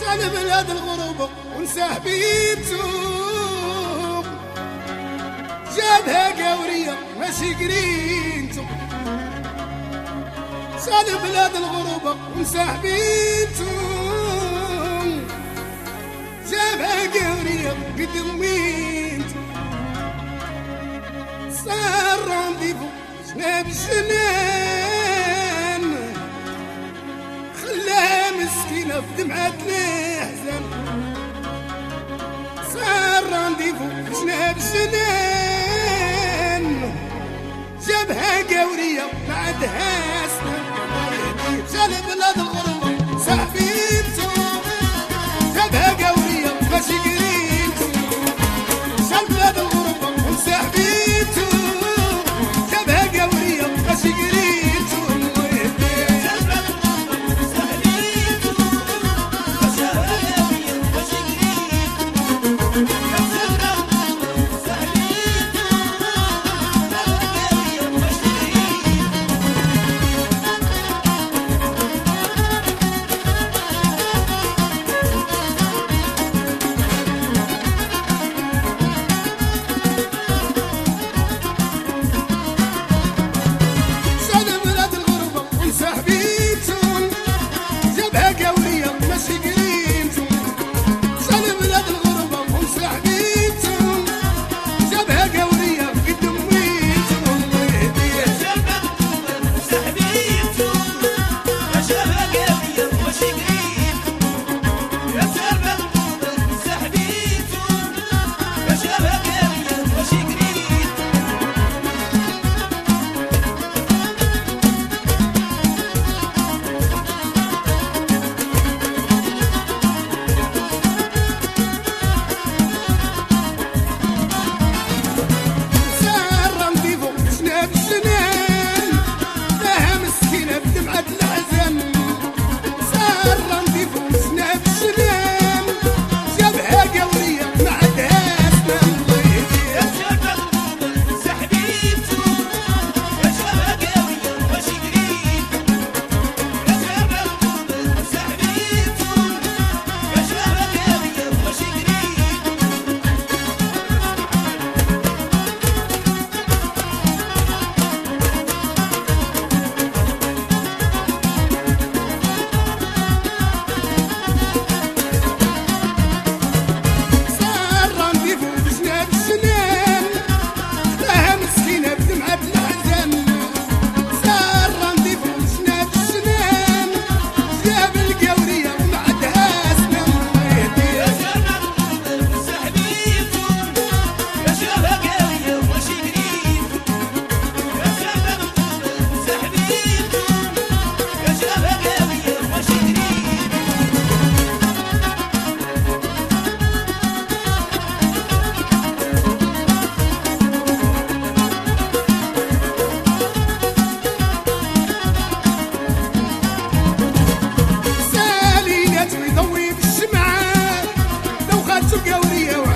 سال بلاد الغربة ونسى حبيبته جابها قورية ماشي قرينته. سال بلاد الغربة ونسى حبيبته جابها قورية قد مينته صار رانديفو جناب الجنان مسكينة في دمعة الأحزان. صار رانديفو جناب الجنان جابها قورية بعدها سنان. جال بلاد الغربة que habría